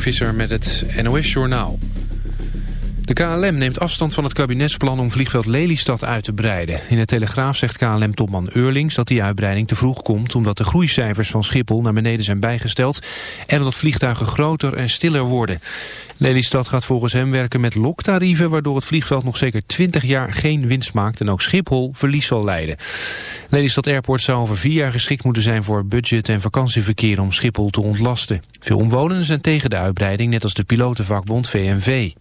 Visser met het NOS Journaal. De KLM neemt afstand van het kabinetsplan om vliegveld Lelystad uit te breiden. In de Telegraaf zegt KLM-topman Eurlings dat die uitbreiding te vroeg komt... omdat de groeicijfers van Schiphol naar beneden zijn bijgesteld... en omdat vliegtuigen groter en stiller worden. Lelystad gaat volgens hem werken met loktarieven... waardoor het vliegveld nog zeker 20 jaar geen winst maakt... en ook Schiphol verlies zal leiden. Lelystad Airport zou over vier jaar geschikt moeten zijn... voor budget- en vakantieverkeer om Schiphol te ontlasten. Veel omwonenden zijn tegen de uitbreiding... net als de pilotenvakbond VNV.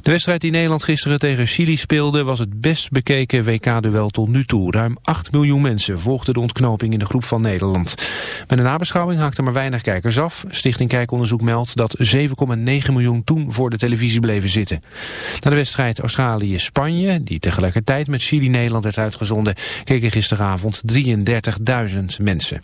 De wedstrijd die Nederland gisteren tegen Chili speelde was het best bekeken WK-duel tot nu toe. Ruim 8 miljoen mensen volgden de ontknoping in de groep van Nederland. Met de nabeschouwing haakten maar weinig kijkers af. Stichting Kijkonderzoek meldt dat 7,9 miljoen toen voor de televisie bleven zitten. Na de wedstrijd Australië-Spanje, die tegelijkertijd met Chili-Nederland werd uitgezonden, keken gisteravond 33.000 mensen.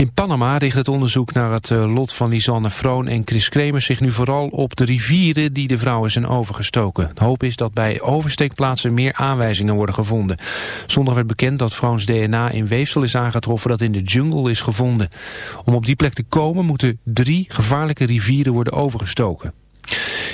In Panama richt het onderzoek naar het eh, lot van Lisanne Froon en Chris Kremers zich nu vooral op de rivieren die de vrouwen zijn overgestoken. De hoop is dat bij oversteekplaatsen meer aanwijzingen worden gevonden. Zondag werd bekend dat Froons DNA in weefsel is aangetroffen dat in de jungle is gevonden. Om op die plek te komen moeten drie gevaarlijke rivieren worden overgestoken.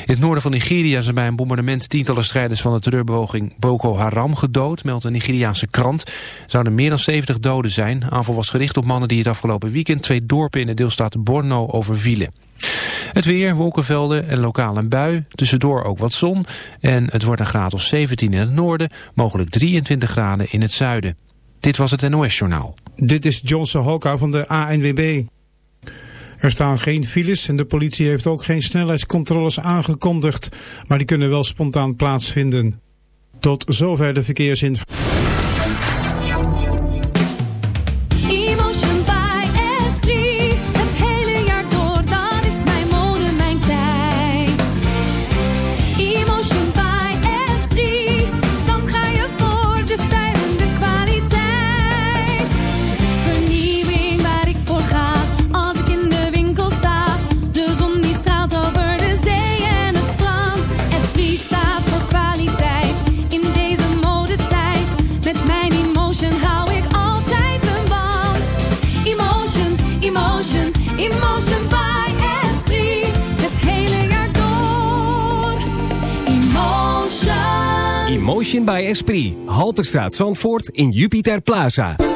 In het noorden van Nigeria zijn bij een bombardement tientallen strijders van de terreurbewoging Boko Haram gedood, meldt een Nigeriaanse krant. Zouden meer dan 70 doden zijn. Aanval was gericht op mannen die het afgelopen weekend twee dorpen in de deelstaat Borno overvielen. Het weer, wolkenvelden en lokaal een bui. Tussendoor ook wat zon. En het wordt een graad of 17 in het noorden, mogelijk 23 graden in het zuiden. Dit was het NOS Journaal. Dit is Johnson Hoka van de ANWB. Er staan geen files en de politie heeft ook geen snelheidscontroles aangekondigd, maar die kunnen wel spontaan plaatsvinden. Tot zover de verkeersinformatie. 3. Halterstraat Zandvoort in Jupiter Plaza.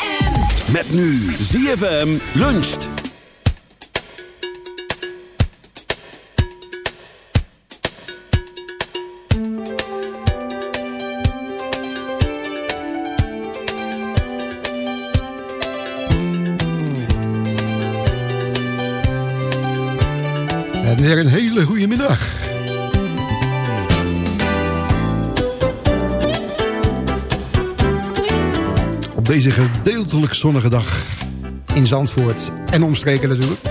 Met nu ZFM luncht. En weer een hele goede middag. Deze gedeeltelijk zonnige dag in Zandvoort en omstreken natuurlijk.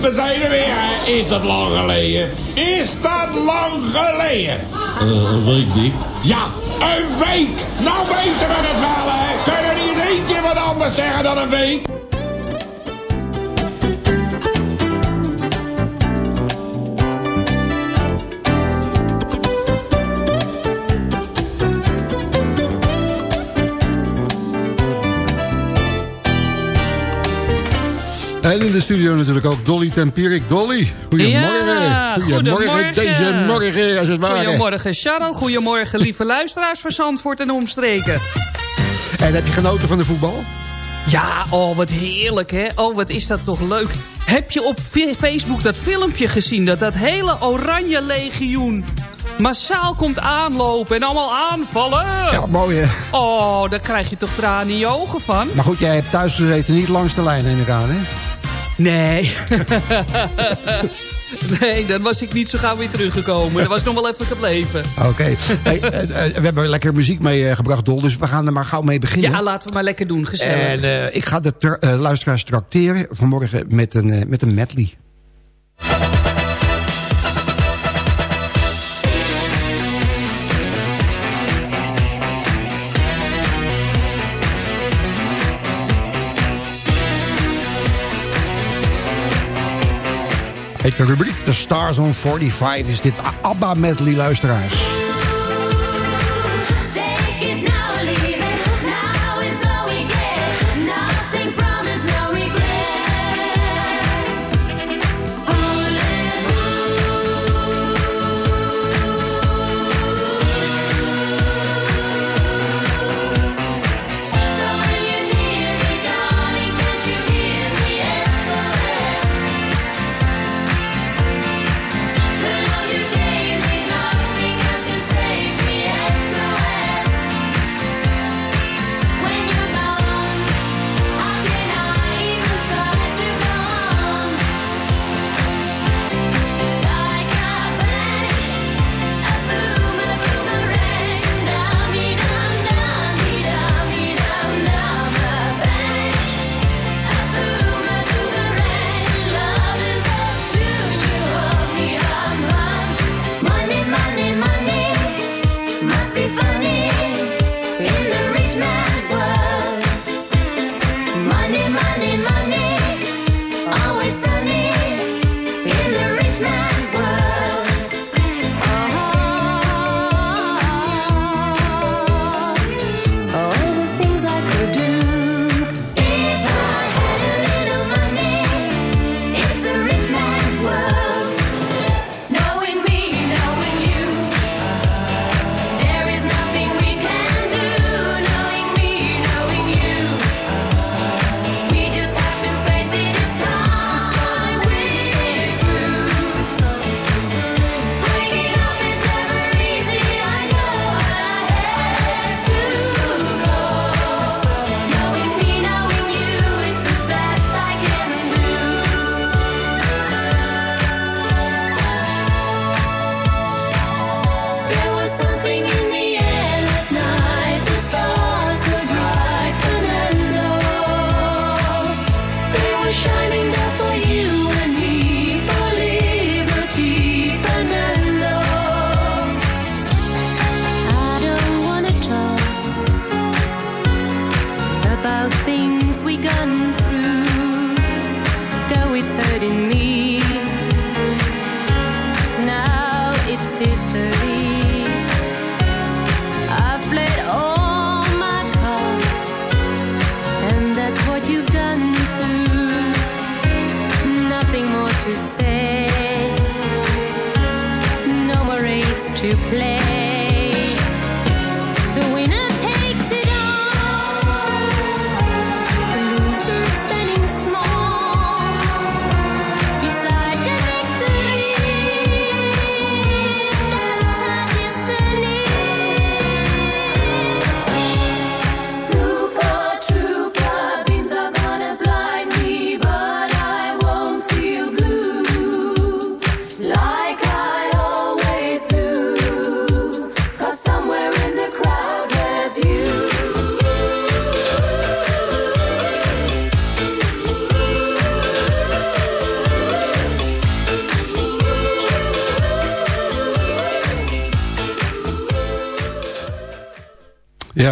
We zijn er weer, hè? Is dat lang geleden? Is dat lang geleden? Uh, een week, Dick. Ja, een week! Nou weten we het wel, hè? Kunnen niet één keer wat anders zeggen dan een week? En in de studio natuurlijk ook Dolly Tempierik. Dolly, goedemorgen. Ja, goedemorgen. goedemorgen. Deze morgen, als het ware. Goedemorgen, Sharon. Goedemorgen, lieve luisteraars van Zandvoort en omstreken. En heb je genoten van de voetbal? Ja, oh, wat heerlijk, hè? Oh, wat is dat toch leuk. Heb je op Facebook dat filmpje gezien... dat dat hele oranje legioen massaal komt aanlopen en allemaal aanvallen? Ja, mooi hè. Oh, daar krijg je toch tranen in je ogen van? Maar goed, jij hebt thuis gezeten niet langs de lijn in ik aan, hè? Nee. nee, dan was ik niet zo gauw weer teruggekomen. Dat was nog wel even gebleven. Oké. Hey, eh, eh, we hebben lekker muziek meegebracht, Dol. Dus we gaan er maar gauw mee beginnen. Ja, laten we maar lekker doen. Gezellig. En eh, ik ga de eh, luisteraars tracteren vanmorgen met een, eh, met een medley. Heet de rubriek The Stars on 45 is dit ABBA medley luisteraars.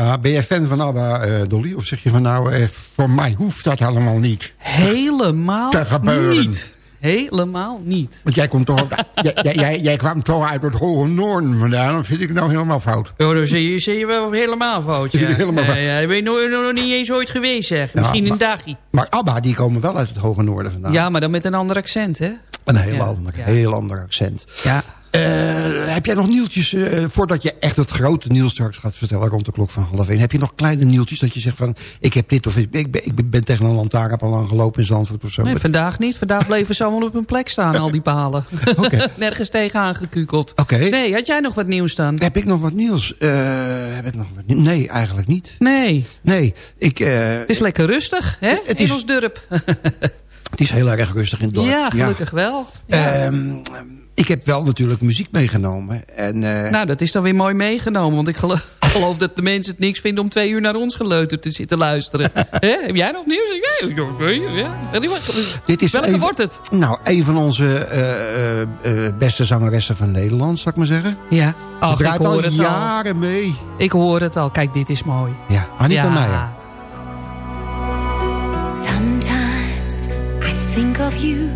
Ja, ben jij fan van ABBA, eh, Dolly? Of zeg je van nou, eh, voor mij hoeft dat helemaal niet Helemaal te gebeuren? niet. Helemaal niet. Want jij, komt toch, jij, jij, jij, kwam toch uit het hoge noorden vandaan. Dan vind ik nou helemaal fout. Oh, dan zie je, zie je wel helemaal fout. Ja. je helemaal fout. Ja, ben nog, nog niet eens ooit geweest, zeg. Ja, Misschien een maar- dagje. Maar ABBA, die komen wel uit het hoge noorden vandaan. Ja, maar dan met een ander accent, hè? Een heel, Ja, ander, heel ander accent. Ja. Eh, heb jij nog nieuwtjes, eh, voordat je echt het grote nieuws straks gaat vertellen rond de klok van half één. Heb je nog kleine nieuwtjes dat je zegt van, ik heb dit of ik, ik, ben, ik ben tegen een lantaarnpaal aan gelopen in Zandvoort of zo. Nee, vandaag niet. Vandaag bleven ze allemaal op hun plek staan, al die palen. Nergens tegenaan gekukeld. Oké. Nee, had jij nog wat nieuws dan? Heb ik nog wat nieuws? Eh, heb ik nog wat nieuws? Nee, eigenlijk niet. Nee. Nee, ik, eh, Het is lekker rustig, hè? Het in is- ons dorp. het is heel erg rustig in het dorp. Ja, gelukkig wel. Ehm, ik heb wel natuurlijk muziek meegenomen. En, eh, Nou, dat is dan weer mooi meegenomen. Want ik geloof, geloof dat de mensen het niks vinden om twee uur naar ons geleuter te zitten luisteren. Hè? Heb jij nog nieuws? Ja, ja. Dit is Welke een- wordt het? Nou, een van onze eh, eh, eh, beste zangeressen van Nederland, zal ik maar zeggen. Ja. Ze Ach, ik draait al hoor het al. jaren mee. Ik hoor het al. Kijk, dit is mooi. Ja, Anita Ja. Meijer. Sometimes I think of you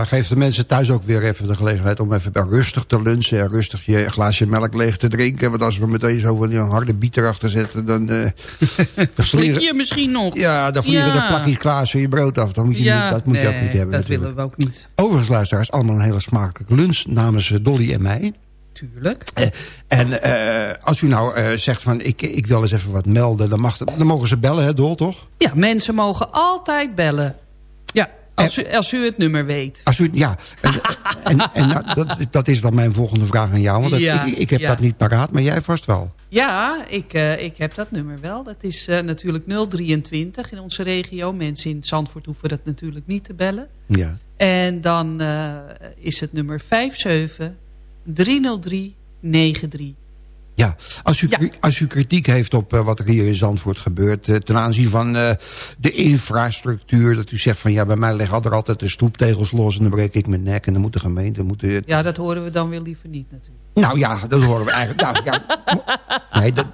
Ja, geef de mensen thuis ook weer even de gelegenheid om even rustig te lunchen. En rustig je glaasje melk leeg te drinken. Want als we meteen zo van die harde biet erachter zetten, dan... eh Slik je misschien nog? Ja, dan vliegen Ja. de plakjes klaas van je brood af. Dat moet je, Ja, niet, dat moet je ook niet hebben dat natuurlijk. willen we ook niet. Overigens, luisteraars, allemaal een hele smakelijke lunch namens eh, Dolly en mij. Tuurlijk. Eh, En eh, als u nou eh, zegt van ik, ik wil eens even wat melden, dan, mag dan mogen ze bellen, hè, Dol, toch? Ja, mensen mogen altijd bellen. Als u, als u het nummer weet. Als u, ja, en, en, en nou, dat, dat is dan mijn volgende vraag aan jou. Want dat- Ja, ik, ik heb ja. dat niet paraat, maar jij vast wel. Ja, ik, eh, ik heb dat nummer wel. Dat is eh, natuurlijk 023 in onze regio. Mensen in Zandvoort hoeven dat natuurlijk niet te bellen. Ja. En dan eh, is het nummer 57 303 93. Ja, als u, Ja. als u kritiek heeft op eh, wat er hier in Zandvoort gebeurt... eh, ten aanzien van eh, de infrastructuur... dat u zegt van ja, bij mij liggen er altijd de stoeptegels los... en dan breek ik mijn nek en dan moet de gemeente... Moet de, Ja, dat horen we dan weer liever niet natuurlijk. Nou ja, dat horen we eigenlijk. Nou, ja, nee, dat,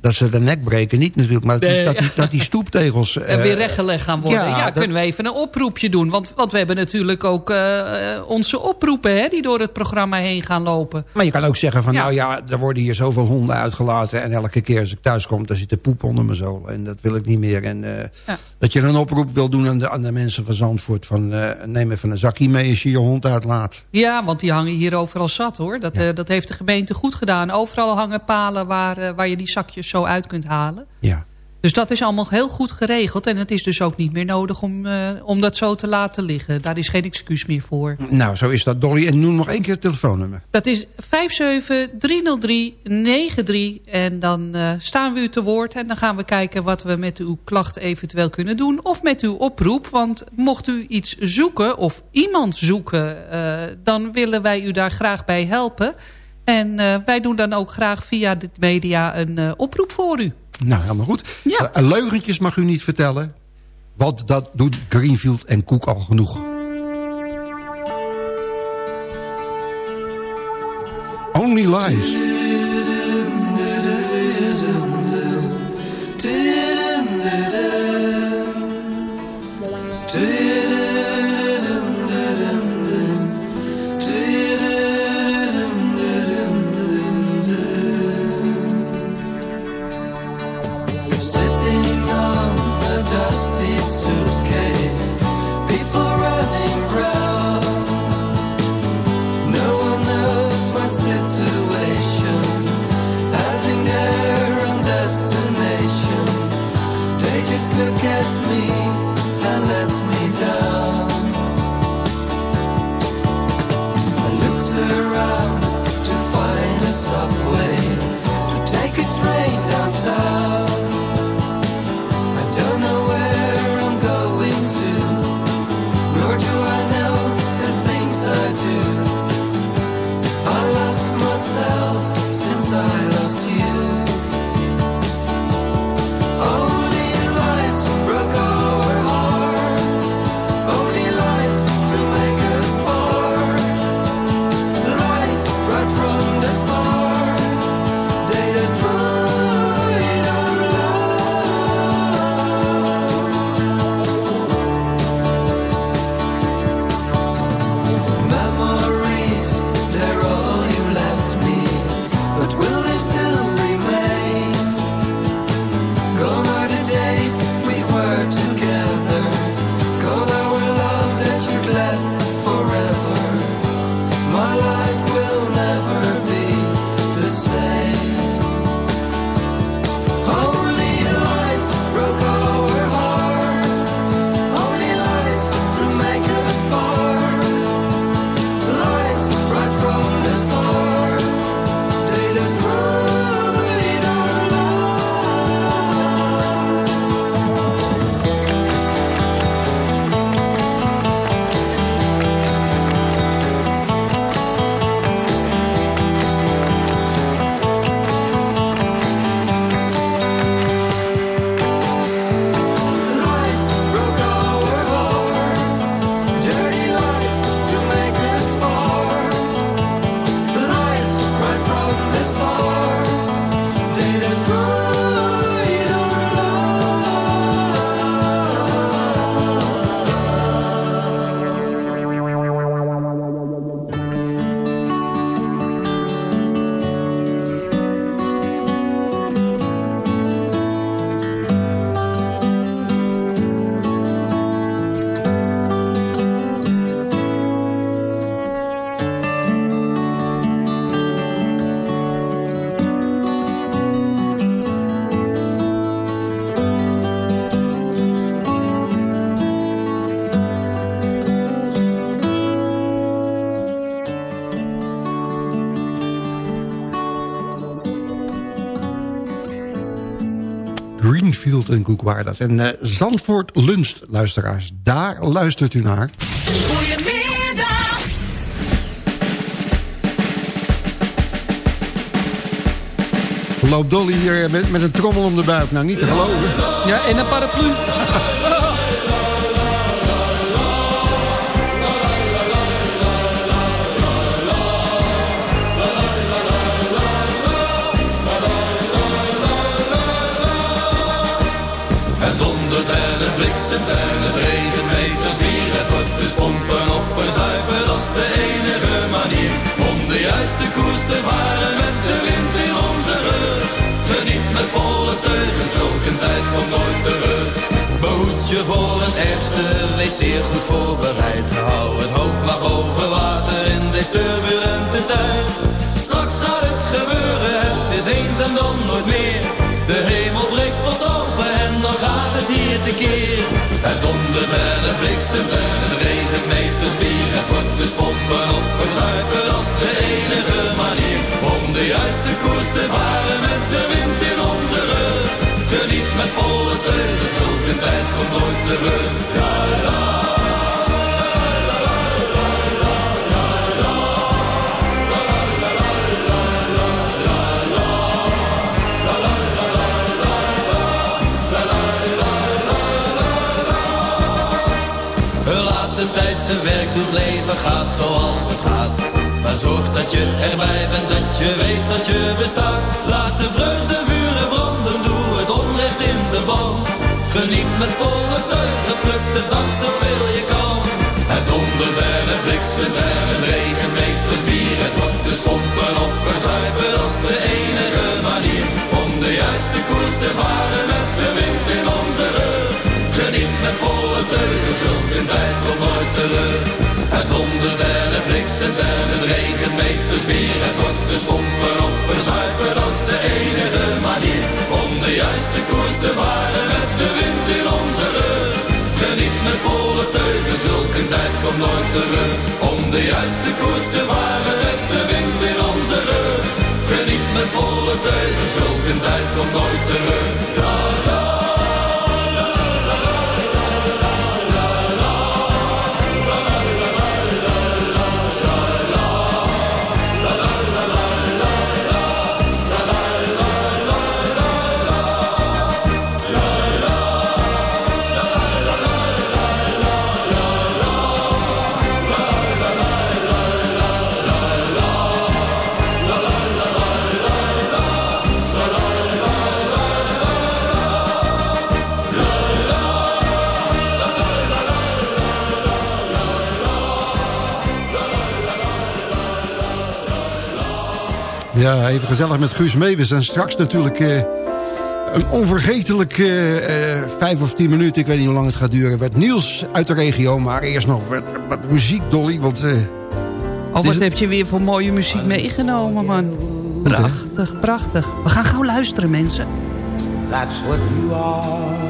dat ze de nek breken niet natuurlijk... maar dat, die- dat, die, dat die stoeptegels... En eh, weer rechtgelegd gaan worden. ja, Ja, dat- kunnen we even een oproepje doen. Want, want we hebben natuurlijk ook eh, onze oproepen... Hè, die door het programma heen gaan lopen. Maar je kan ook zeggen van, Ja. nou ja, er worden hier zoveel honden uitgelaten... en elke keer als ik thuis kom, dan zit de poep onder mijn zolen. En dat wil ik niet meer. En eh, Ja. dat je een oproep wil doen aan de, aan de mensen van Zandvoort... van eh, neem even een zakje mee als je je hond uitlaat. Ja, want die hangen hier overal zat hoor. Dat, eh, dat heeft de gemeente goed gedaan. Overal hangen palen waar, eh, waar je die zakjes zo uit kunt halen. Ja. Dus dat is allemaal heel goed geregeld. En het is dus ook niet meer nodig om, eh, om dat zo te laten liggen. Daar is geen excuus meer voor. Nou, zo is dat, Dolly. En noem nog één keer het telefoonnummer. Dat is 5730393. En dan eh, staan we u te woord. En dan gaan we kijken wat we met uw klacht eventueel kunnen doen. Of met uw oproep. Want mocht u iets zoeken of iemand zoeken... eh, dan willen wij u daar graag bij helpen. En eh, wij doen dan ook graag via dit media een eh, oproep voor u. Nou, helemaal goed. Ja. Eh, leugentjes mag u niet vertellen. Want dat doet Greenfield en Koek al genoeg. Only Lies. waar dat. En eh, Zandvoort Lunst, luisteraars, daar luistert u naar. Goedemiddag! Loopt Dolly hier met, met een trommel om de buik. Nou, niet te geloven. Ja, en een paraplu. en het bliksemt en het regent meters bier. Het wordt dus pompen of verzuipen, dat is de enige manier. Om de juiste koers te varen met de wind in onze rug. Geniet met volle teugen, zulke tijd komt nooit terug. Behoed je voor het ergste, wees zeer goed voorbereid. Hou het hoofd maar boven water in deze turbulente tijd. Het dondert en het bliksemt meters bier. Het wordt dus pompen of verzuipen, is de enige manier. Om de juiste koers te varen met de wind in onze rug. Geniet met volle teugen, zulke tijd komt nooit terug. Ja, ja. Zijn werk doet, leven gaat zoals het gaat. Maar zorg dat je erbij bent, dat je weet dat je bestaat. Laat de vreugde vuren branden, doe het onrecht in de ban. Geniet met volle teugen, pluk de dag zoveel je kan. Het dondert en het bliksemt het regent meters bier. Het wordt dus pompen of verzuipen, is de enige manier. Om de juiste koers te varen met de wind in onze rug. Geniet met volle teugen, zulke tijd komt nooit terug. Het dondert en het bliksemt en het regent bier. Het verzuipen, dat is de enige manier. Om de juiste koers te varen met de wind in onze rug. Geniet met volle teugen, zulke tijd komt nooit terug. Om de juiste koers te varen met de wind in onze rug. Geniet met volle teugen, zulke tijd komt nooit terug. Ja, even gezellig met Guus Meeuwis. En straks natuurlijk eh, een onvergetelijk eh, eh, vijf of tien minuten. Ik weet niet hoe lang het gaat duren. Met nieuws uit de regio. Maar eerst nog wat, wat muziek, Dolly. Want, eh, Oh, wat heb je weer voor mooie muziek meegenomen, man. Prachtig, prachtig. We gaan gauw luisteren, mensen. That's what you are.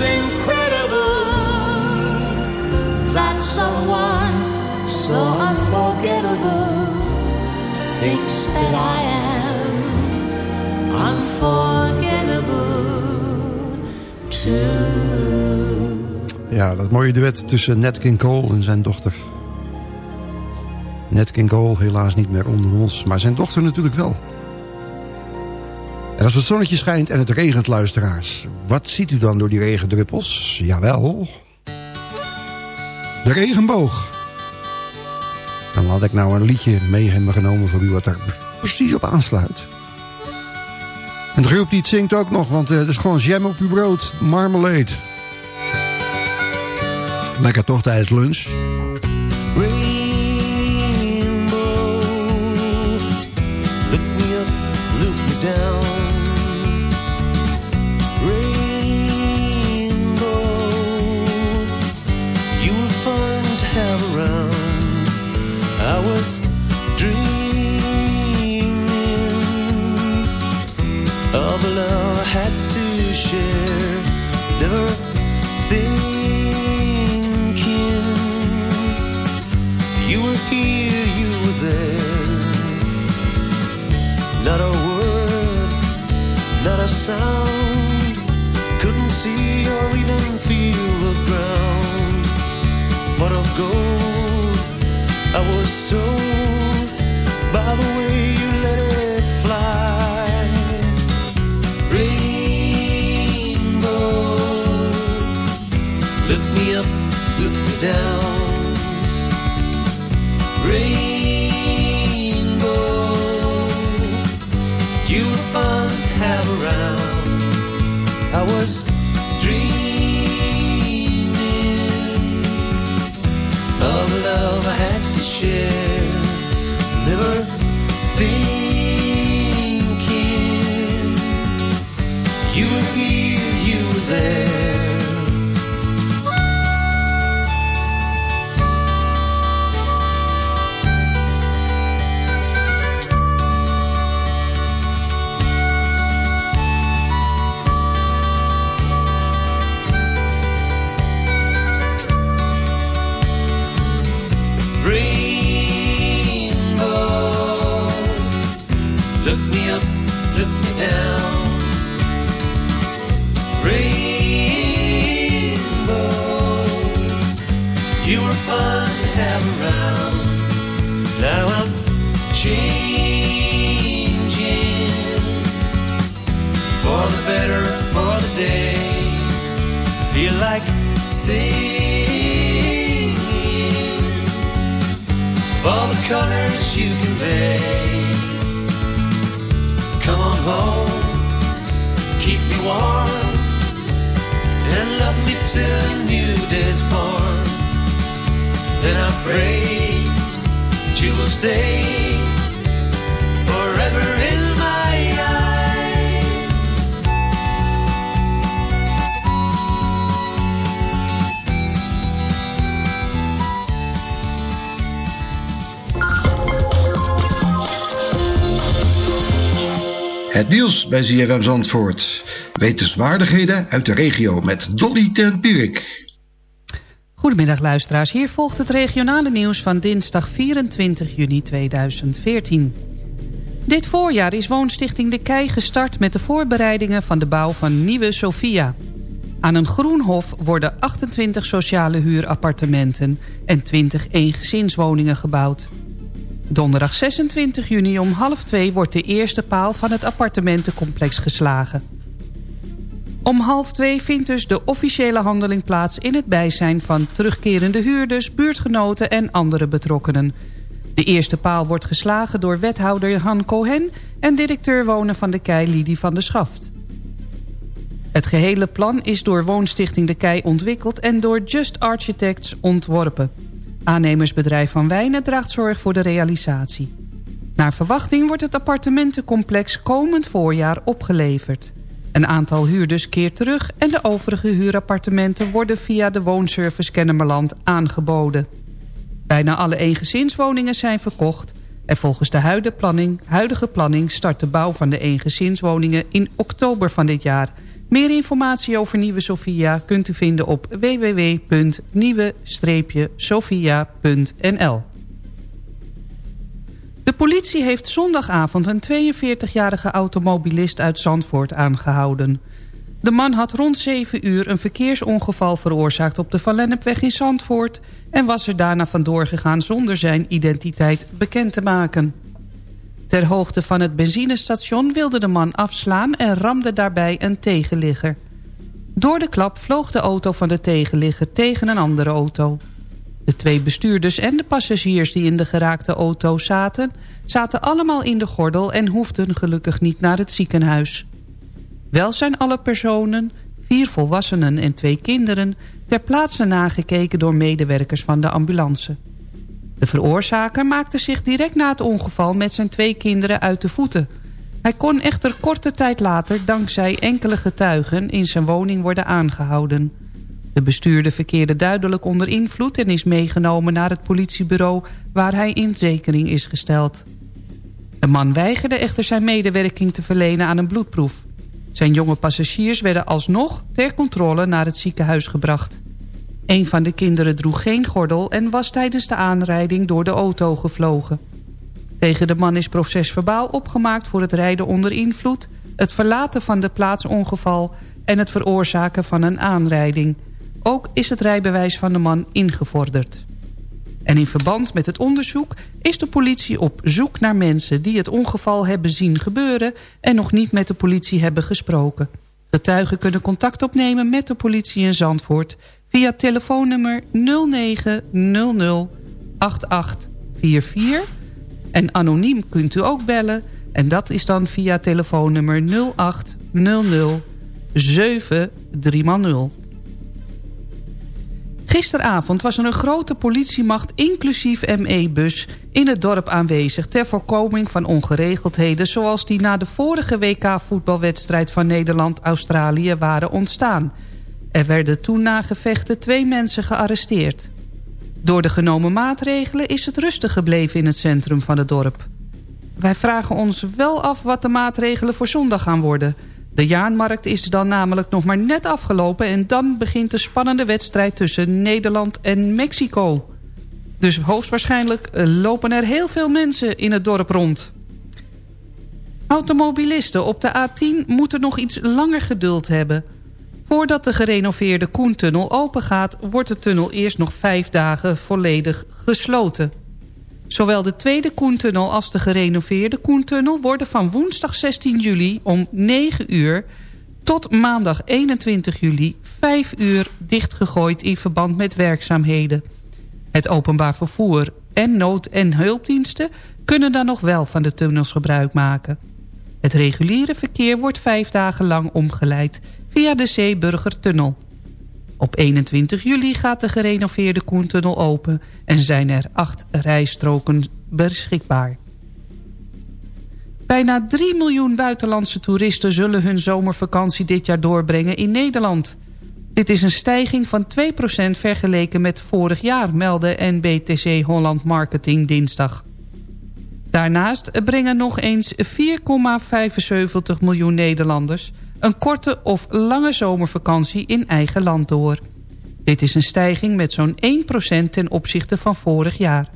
incredible that someone so unforgettable thinks that I am unforgettable. Ja, dat mooie duet tussen Nat King Cole en zijn dochter. Nat King Cole helaas niet meer onder ons, maar zijn dochter natuurlijk wel. En als het zonnetje schijnt en het regent, luisteraars... wat ziet u dan door die regendruppels? Jawel, de regenboog. Dan laat ik nou een liedje mee hebben genomen voor u... wat daar precies op aansluit. En de groep die het zingt ook nog, want eh, het is gewoon jam op uw brood. Marmalade. Lekker toch tijdens lunch. Look me up, look me down. Up, look me down. Rainbow. You were fun to have around. I was you. Come on home, keep me warm, and love me till new day's born. Then I pray that you will stay Het nieuws bij ZFM Zandvoort. Wetenswaardigheden uit de regio met Dolly ten Pierik. Goedemiddag luisteraars, hier volgt het regionale nieuws van dinsdag 24 juni 2014. Dit voorjaar is woonstichting De Kei gestart met de voorbereidingen van de bouw van Nieuwe Sophia. Aan een groenhof worden 28 sociale huurappartementen en 20 eengezinswoningen gebouwd. Donderdag 26 juni om half twee wordt de eerste paal van het appartementencomplex geslagen. Om half twee vindt dus de officiële handeling plaats in het bijzijn van terugkerende huurders, buurtgenoten en andere betrokkenen. De eerste paal wordt geslagen door wethouder Han Cohen en directeur wonen van de Kei Lidie van der Schaft. Het gehele plan is door Woonstichting De Kei ontwikkeld en door Just Architects ontworpen. Aannemersbedrijf Van Wijnen draagt zorg voor de realisatie. Naar verwachting wordt het appartementencomplex komend voorjaar opgeleverd. Een aantal huurders keert terug en de overige huurappartementen worden via de woonservice Kennemerland aangeboden. Bijna alle eengezinswoningen zijn verkocht en volgens de huidige planning, huidige planning start de bouw van de eengezinswoningen in oktober van dit jaar. Meer informatie over Nieuwe Sophia kunt u vinden op www.nieuwe-sophia.nl. De politie heeft zondagavond een 42-jarige automobilist uit Zandvoort aangehouden. De man had rond 7 uur een verkeersongeval veroorzaakt op de Van Lennepweg in Zandvoort... en was er daarna vandoor gegaan zonder zijn identiteit bekend te maken. Ter hoogte van het benzinestation wilde de man afslaan en ramde daarbij een tegenligger. Door de klap vloog de auto van de tegenligger tegen een andere auto. De twee bestuurders en de passagiers die in de geraakte auto zaten... zaten allemaal in de gordel en hoefden gelukkig niet naar het ziekenhuis. Wel zijn alle personen, vier volwassenen en twee kinderen... ter plaatse nagekeken door medewerkers van de ambulance. De veroorzaker maakte zich direct na het ongeval met zijn twee kinderen uit de voeten. Hij kon echter korte tijd later dankzij enkele getuigen in zijn woning worden aangehouden. De bestuurder verkeerde duidelijk onder invloed en is meegenomen naar het politiebureau waar hij in zekering is gesteld. De man weigerde echter zijn medewerking te verlenen aan een bloedproef. Zijn jonge passagiers werden alsnog ter controle naar het ziekenhuis gebracht. Een van de kinderen droeg geen gordel en was tijdens de aanrijding door de auto gevlogen. Tegen de man is procesverbaal opgemaakt voor het rijden onder invloed... het verlaten van de plaats ongeval en het veroorzaken van een aanrijding. Ook is het rijbewijs van de man ingevorderd. En in verband met het onderzoek is de politie op zoek naar mensen... die het ongeval hebben zien gebeuren en nog niet met de politie hebben gesproken. Getuigen kunnen contact opnemen met de politie in Zandvoort... via telefoonnummer 0900 8844. En anoniem kunt u ook bellen. En dat is dan via telefoonnummer 0800 7300. Gisteravond was er een grote politiemacht inclusief ME-bus in het dorp aanwezig... ter voorkoming van ongeregeldheden zoals die na de vorige WK-voetbalwedstrijd van Nederland-Australië waren ontstaan. Er werden toen na gevechten twee mensen gearresteerd. Door de genomen maatregelen is het rustig gebleven in het centrum van het dorp. Wij vragen ons wel af wat de maatregelen voor zondag gaan worden... De jaarmarkt is dan namelijk nog maar net afgelopen... en dan begint de spannende wedstrijd tussen Nederland en Mexico. Dus hoogstwaarschijnlijk eh, lopen er heel veel mensen in het dorp rond. Automobilisten op de A10 moeten nog iets langer geduld hebben. Voordat de gerenoveerde Koentunnel opengaat... wordt de tunnel eerst nog vijf dagen volledig gesloten. Zowel de tweede Koentunnel als de gerenoveerde Koentunnel... worden van woensdag 16 juli om 9 uur tot maandag 21 juli 5 uur dichtgegooid in verband met werkzaamheden. Het openbaar vervoer en nood- en hulpdiensten kunnen dan nog wel van de tunnels gebruik maken. Het reguliere verkeer wordt vijf dagen lang omgeleid via de Zeeburgertunnel. Op 21 juli gaat de gerenoveerde Koentunnel open... en zijn er acht rijstroken beschikbaar. Bijna 3 miljoen buitenlandse toeristen zullen hun zomervakantie dit jaar doorbrengen in Nederland. Dit is een stijging van 2% vergeleken met vorig jaar, meldde NBTC Holland Marketing dinsdag. Daarnaast brengen nog eens 4,75 miljoen Nederlanders een korte of lange zomervakantie in eigen land door. Dit is een stijging met zo'n 1% ten opzichte van vorig jaar.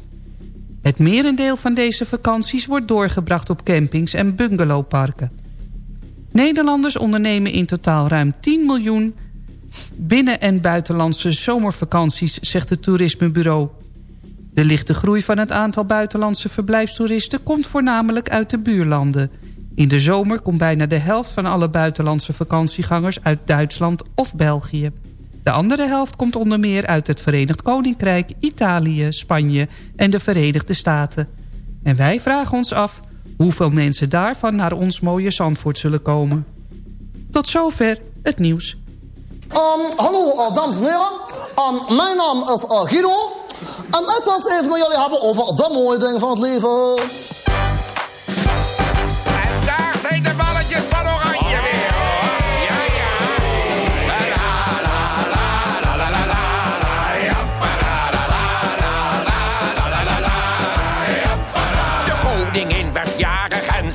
Het merendeel van deze vakanties wordt doorgebracht op campings en bungalowparken. Nederlanders ondernemen in totaal ruim 10 miljoen binnen- en buitenlandse zomervakanties, zegt het toerismebureau. De lichte groei van het aantal buitenlandse verblijfstoeristen komt voornamelijk uit de buurlanden. In de zomer komt bijna de helft van alle buitenlandse vakantiegangers uit Duitsland of België. De andere helft komt onder meer uit het Verenigd Koninkrijk, Italië, Spanje en de Verenigde Staten. En wij vragen ons af hoeveel mensen daarvan naar ons mooie Zandvoort zullen komen. Tot zover het nieuws. Um, hallo, uh, dames en heren. Um, mijn naam is uh, Guido. En ik wil het even met jullie hebben over de mooie dingen van het leven.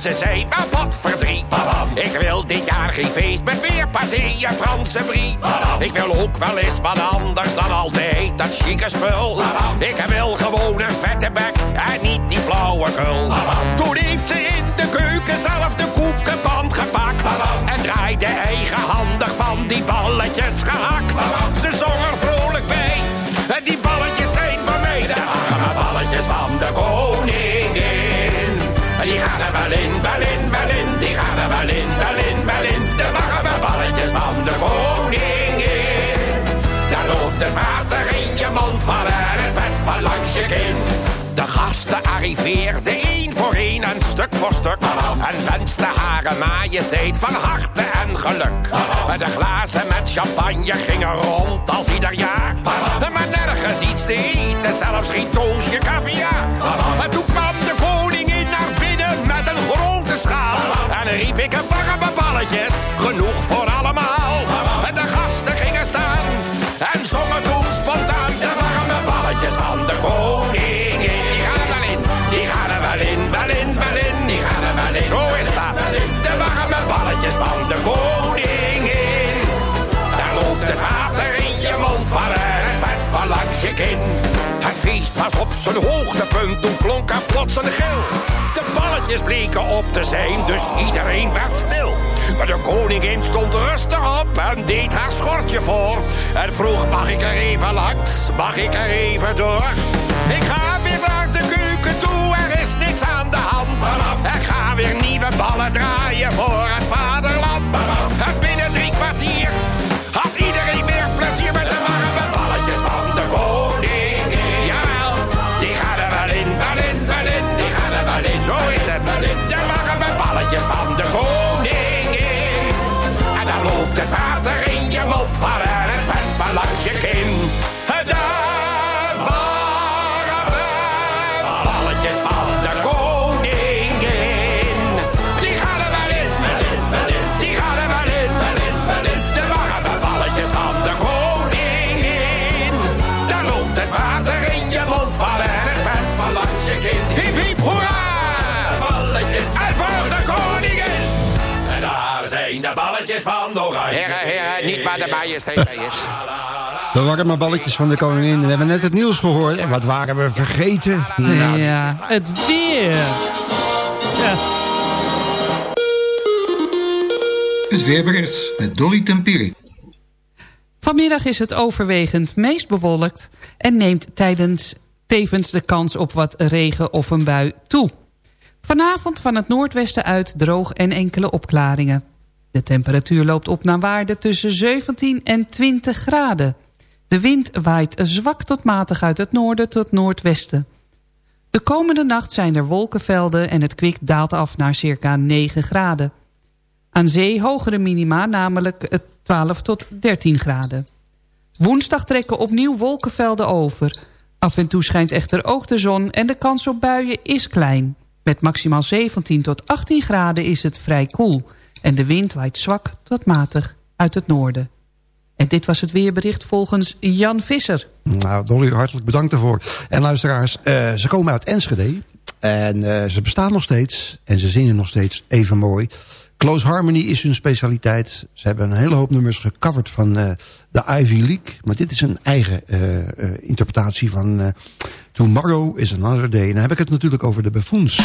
Ze zei, "Ah, wat verdriet. Ik wil dit jaar geen feest met weer partijen Franse brie. Ik wil ook wel eens wat anders dan altijd dat chique spul. Ik wil gewoon een vette bek en niet die flauwekul. Toen heeft ze in de keuken zelf de koekenpan gepakt. En draaide eigenhandig van die balletjes gehakt. Ze zong gasten arriveerden één voor één en stuk voor stuk. En wenste hare majesteit van harte en geluk. De glazen met champagne gingen rond als ieder jaar. Maar nergens iets te eten, zelfs geen toosje caviar. En toen kwam de koningin naar binnen met een grote schaal. En riep ik een warme balletjes, genoeg voor zijn hoogtepunt, toen klonk er plots een gil. De balletjes bleken op te zijn, dus iedereen werd stil. Maar de koningin stond rustig op en deed haar schortje voor. En vroeg, mag ik er even langs? Mag ik er even door? Ik ga weer naar de keuken toe, er is niks aan de hand. Ik ga weer nieuwe ballen draaien voor het vaderland. En binnen drie kwartier water in je mond van de is. Warme balletjes van de koningin. We hebben net het nieuws gehoord. En wat waren we vergeten? Nou, Ja, het weer. Ja. Het weerbericht met Dolly Tempierik. Vanmiddag is het overwegend meest bewolkt... en neemt tijdens tevens de kans op wat regen of een bui toe. Vanavond van het noordwesten uit droog en enkele opklaringen. De temperatuur loopt op naar waarde tussen 17 en 20 graden. De wind waait zwak tot matig uit het noorden tot noordwesten. De komende nacht zijn er wolkenvelden en het kwik daalt af naar circa 9 graden. Aan zee hogere minima, namelijk eh, 12 tot 13 graden. Woensdag trekken opnieuw wolkenvelden over. Af en toe schijnt echter ook de zon en de kans op buien is klein. Met maximaal 17 tot 18 graden is het vrij koel. En de wind waait zwak tot matig uit het noorden. En dit was het weerbericht volgens Jan Visser. Nou, Dolly, hartelijk bedankt daarvoor. En luisteraars, eh, ze komen uit Enschede. En eh, ze bestaan nog steeds. En ze zingen nog steeds even mooi. Close Harmony is hun specialiteit. Ze hebben een hele hoop nummers gecoverd van eh, de Ivy League. Maar dit is een eigen interpretatie van Tomorrow is Another Day. Dan heb ik het natuurlijk over de Buffoons.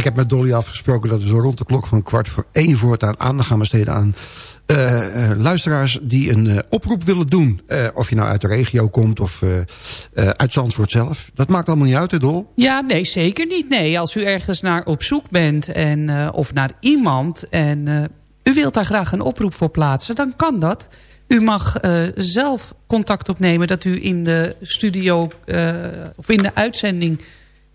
Ik heb met Dolly afgesproken dat we zo rond de klok van kwart voor één voortaan aandacht gaan besteden aan eh, eh, luisteraars die een eh, oproep willen doen. Of je nou uit de regio komt of uit Zandvoort zelf. Dat maakt allemaal niet uit, hè Dol? Ja, nee, zeker niet. Nee, als u ergens naar op zoek bent en, of naar iemand... en u wilt daar graag een oproep voor plaatsen, dan kan dat. U mag zelf contact opnemen dat u in de studio of in de uitzending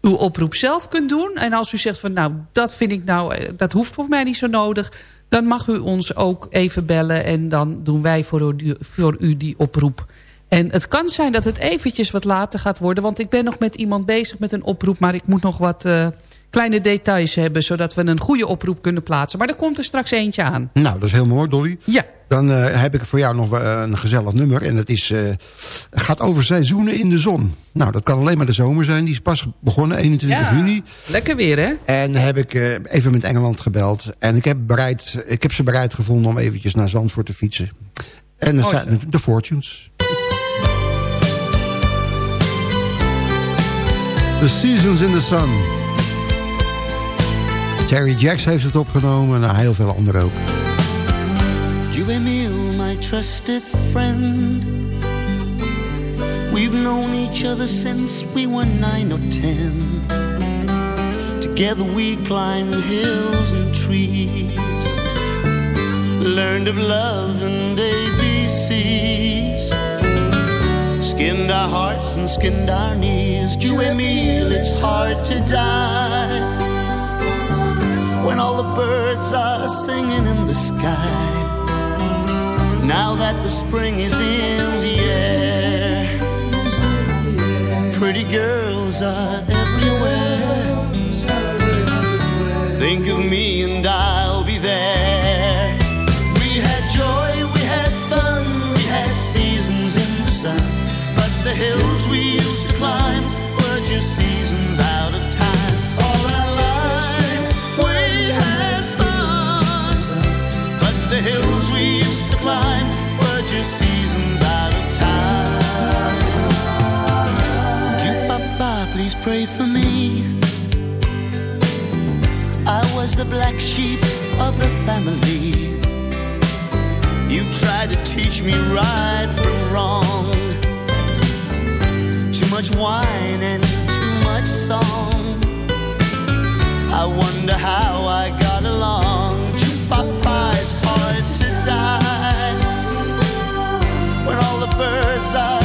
uw oproep zelf kunt doen. En als u zegt van nou, dat vind ik nou, eh, dat hoeft voor mij niet zo nodig... dan mag u ons ook even bellen en dan doen wij voor u, voor u die oproep. En het kan zijn dat het eventjes wat later gaat worden... want ik ben nog met iemand bezig met een oproep... maar ik moet nog wat eh, kleine details hebben... zodat we een goede oproep kunnen plaatsen. Maar er komt er straks eentje aan. Nou, dat is heel mooi, Dolly. Ja. Dan eh, heb ik voor jou nog wel een gezellig nummer. En dat is, eh, gaat over seizoenen in de zon. Nou, dat kan alleen maar de zomer zijn. Die is pas begonnen, 21 Ja, juni. Lekker weer, hè? En heb ik eh, even met Engeland gebeld. En ik heb, bereid, ik heb ze bereid gevonden om eventjes naar Zandvoort te fietsen. En dat Oh, zijn de Fortunes. The Seasons in the Sun. Terry Jacks heeft het opgenomen en heel veel anderen ook. You Emil, my trusted friend. We've known each other since we were nine or ten. Together we climbed hills and trees. Learned of love and ABCs. Skinned our hearts and skinned our knees. You Emil, it's hard to die. When all the birds are singing in the sky. Now that the spring is in the air, pretty girls are everywhere. Think of me and I'll be there. We had joy, we had fun, we had seasons in the sun. But the hills we used to climb I wonder how I got along. Birds are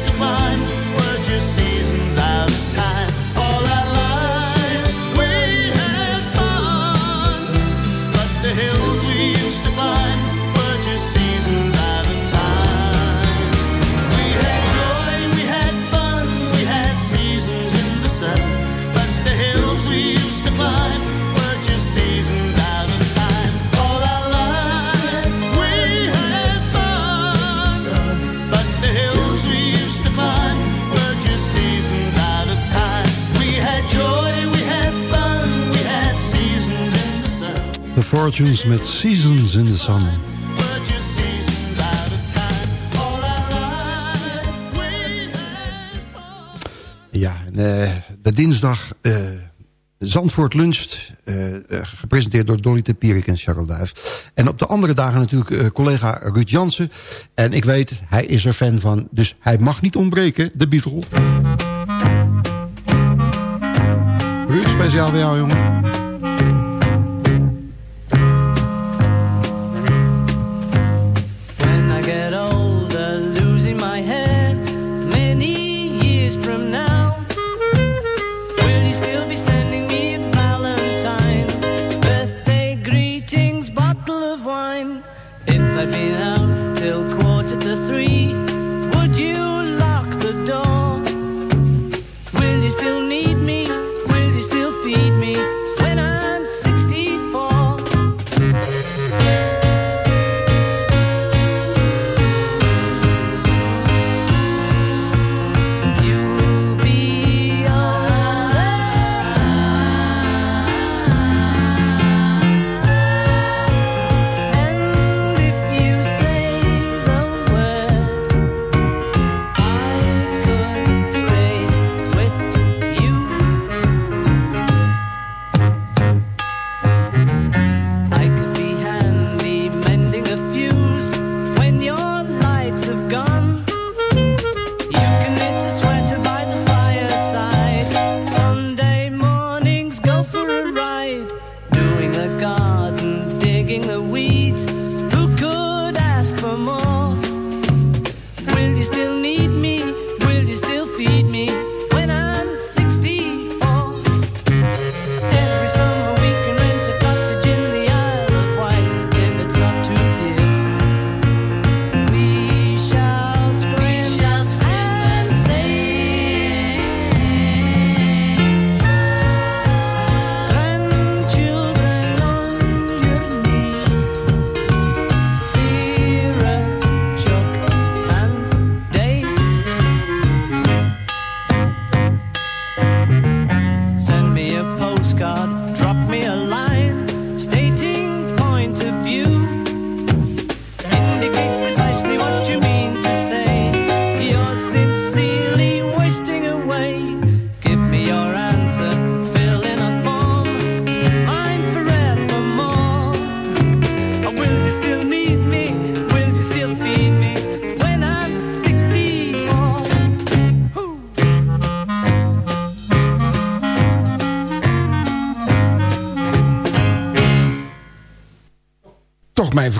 Met Seasons in the Sun. Ja, eh, de dinsdag eh, Zandvoort luncht, eh, gepresenteerd door Dolly Tempierik en Charles. En op de andere dagen natuurlijk collega Ruud Jansen. En ik weet, hij is er fan van, dus hij mag niet ontbreken, de Beatle. Ruud, speciaal voor jou, jongen.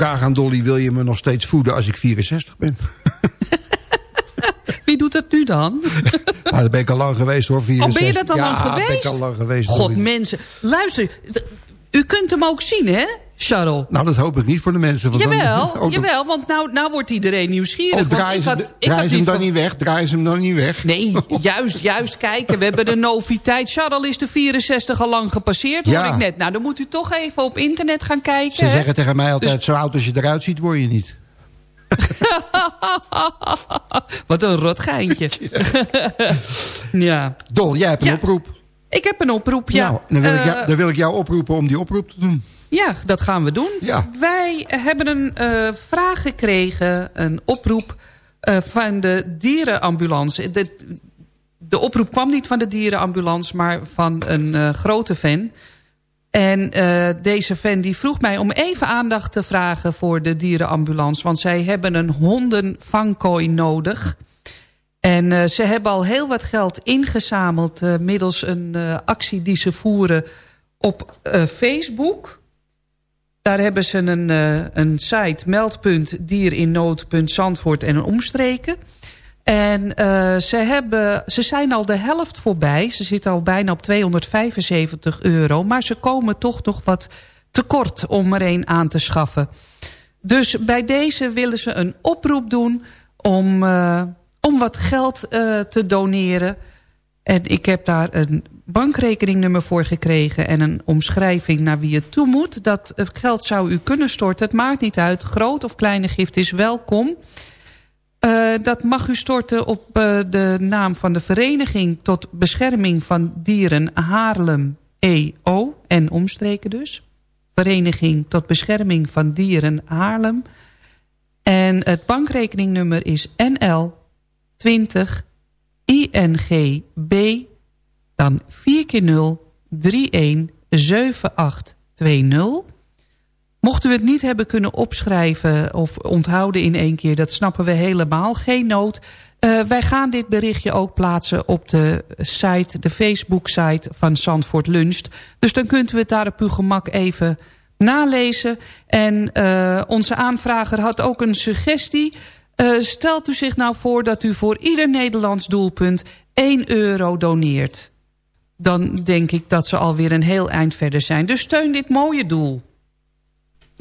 Vraag aan Dolly, wil je me nog steeds voeden als ik 64 ben? Wie doet dat nu dan? Maar daar ben ik al lang geweest hoor, 64. Oh, ben je dat al ja, lang geweest? ben ik al lang geweest. God, Dolly. mensen. Luister, u kunt hem ook zien, hè, Charles? Nou, dat hoop ik niet voor de mensen. want Jawel, Oh, dan- jawel, want nou, nou wordt iedereen nieuwsgierig. Oh, want draai ik ze, hem dan niet weg? Draai ze hem dan niet weg? Nee, juist, juist kijken. We hebben de noviteit. Charles is de 64 al lang gepasseerd, hoor Ja. ik net. Nou, dan moet u toch even op internet gaan kijken. Ze hè? zeggen tegen mij altijd, Dus- zo oud als je eruit ziet, word je niet. Wat een rot geintje. ja. Dol, jij hebt een Ja. oproep. Ik heb een oproep, ja. Nou, dan wil, ik Eh, jou, dan wil ik jou oproepen om die oproep te doen. Ja, dat gaan we doen. Ja. Wij hebben een eh, vraag gekregen, een oproep eh, van de dierenambulance. De, de oproep kwam niet van de dierenambulance, maar van een eh, grote fan. En eh, deze fan die vroeg mij om even aandacht te vragen voor de dierenambulance. Want zij hebben een hondenvangkooi nodig. En eh, ze hebben al heel wat geld ingezameld... eh, middels een eh, actie die ze voeren op eh, Facebook. Daar hebben ze een, eh, een site, meldpunt dierinnood.zandvoort en omstreken. En eh, ze, hebben, ze zijn al de helft voorbij. Ze zitten al bijna op 275 euro. Maar ze komen toch nog wat tekort om er een aan te schaffen. Dus bij deze willen ze een oproep doen om, eh, om wat geld te doneren. En ik heb daar een bankrekeningnummer voor gekregen... en een omschrijving naar wie het toe moet. Dat het geld zou u kunnen storten. Het maakt niet uit. Groot of kleine gift is welkom. Eh, dat mag u storten op eh, de naam van de Vereniging... tot Bescherming van Dieren Haarlem EO. En omstreken dus. Vereniging tot Bescherming van Dieren Haarlem. En het bankrekeningnummer is NL 20 INGB dan 4 keer 0 7820. Mochten we het niet hebben kunnen opschrijven of onthouden in één keer... dat snappen we helemaal, geen nood. Eh, wij gaan dit berichtje ook plaatsen op de site, de Facebook-site van Zandvoort Luncht. Dus dan kunt u het daar op uw gemak even nalezen. En eh, onze aanvrager had ook een suggestie. Eh, stelt u zich nou voor dat u voor ieder Nederlands doelpunt 1 euro doneert. Dan denk ik dat ze alweer een heel eind verder zijn. Dus steun dit mooie doel.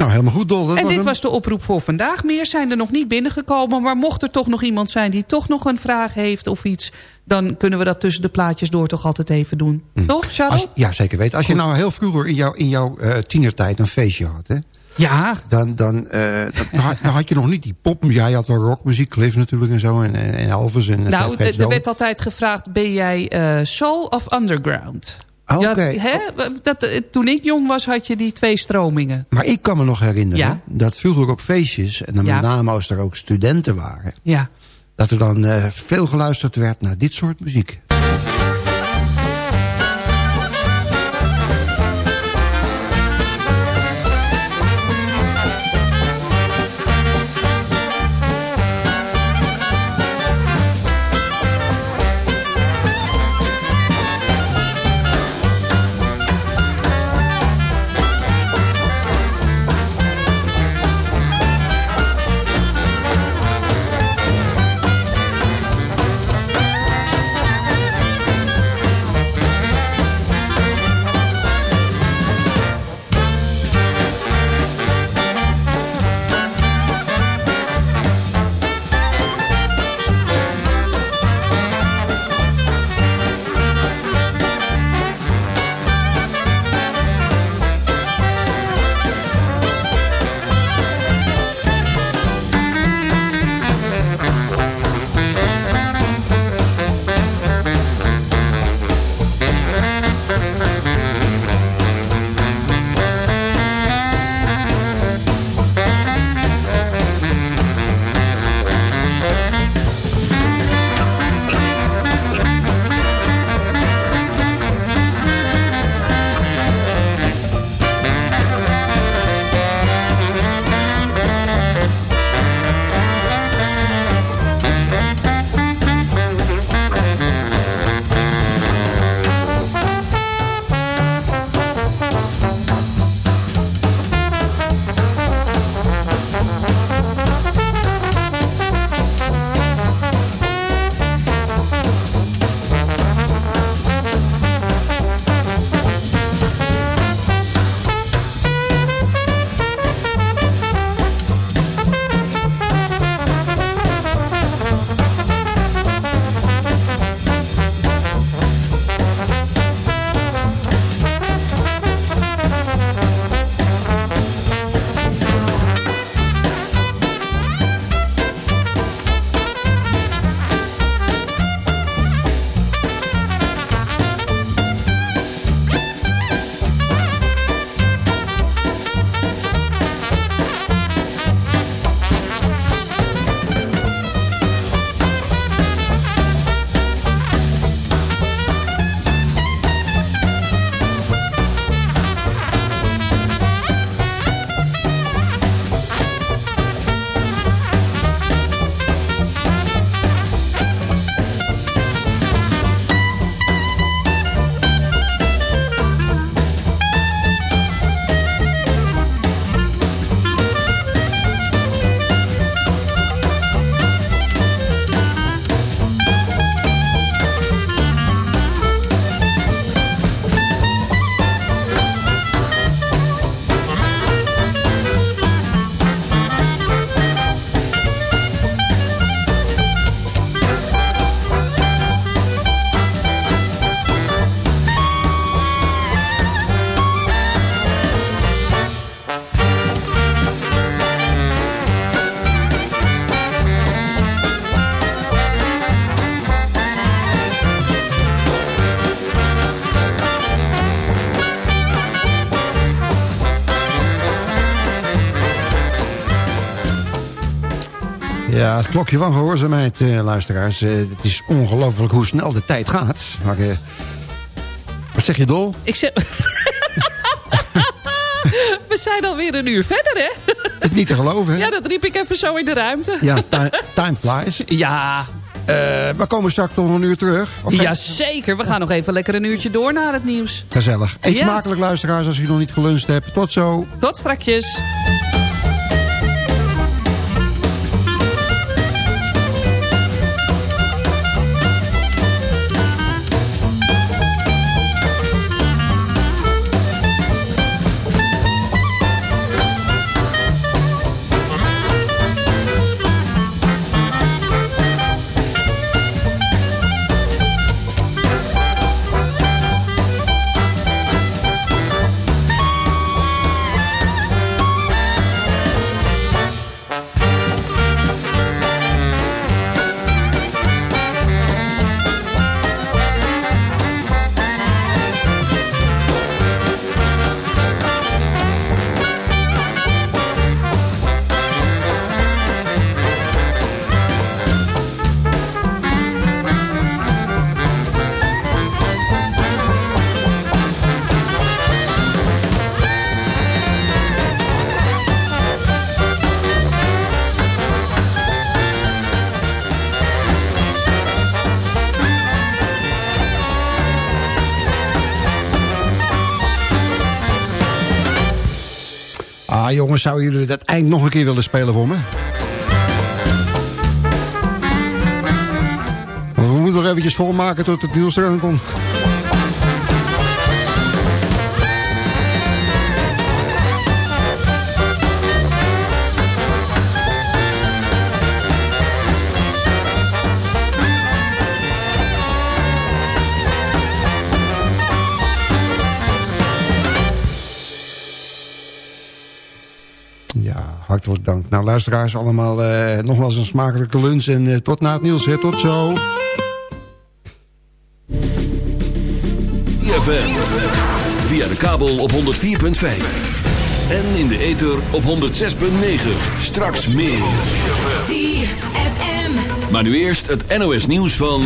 Nou, helemaal goed, Dol. Dat en was dit hem. was de oproep voor vandaag. Meer zijn er nog niet binnengekomen. Maar mocht er toch nog iemand zijn die toch nog een vraag heeft of iets... dan kunnen we dat tussen de plaatjes door toch altijd even doen. Toch, Charles? Als, ja, zeker weten. Als je nou heel vroeger in jouw, in jouw eh, tienertijd een feestje had... Hè, ja. dan, dan, eh, dan, had, dan had je nog niet die pop... Ja, je had wel rockmuziek, Cliff natuurlijk en zo. En, en en Elvis en nou, er- er werd altijd gevraagd... ben jij eh, soul of underground? Ah, Ja, oké. hè? Dat, eh, toen ik jong was, had je die twee stromingen. Maar ik kan me nog herinneren Ja. dat vroeger op feestjes... en dan Ja. met name als er ook studenten waren... Ja. dat er dan veel geluisterd werd naar dit soort muziek. Het klokje van gehoorzaamheid, eh, luisteraars. Eh, het is ongelooflijk hoe snel de tijd gaat. Maar, eh, Wat zeg je, Dol? Ik zeg... We zijn alweer een uur verder, hè? Het is niet te geloven, hè? Ja, dat riep ik even zo in de ruimte. Ja, ti- time flies. Ja. Eh, we komen straks nog een uur terug. Jazeker, we gaan nog even lekker een uurtje door naar het nieuws. Gezellig. Eet Ja. smakelijk, luisteraars, als u nog niet geluncht hebt. Tot zo. Tot strakjes. Jongens, zouden jullie dat eind nog een keer willen spelen voor me? We moeten nog eventjes volmaken tot het nieuws erin komt. Hartelijk dank. Nou, luisteraars allemaal eh, nogmaals een smakelijke lunch. En eh, tot na het nieuws, hè. Tot zo. ZFM. Via de kabel op 104.5. En in de ether op 106.9. Straks meer. Maar nu eerst het NOS nieuws van...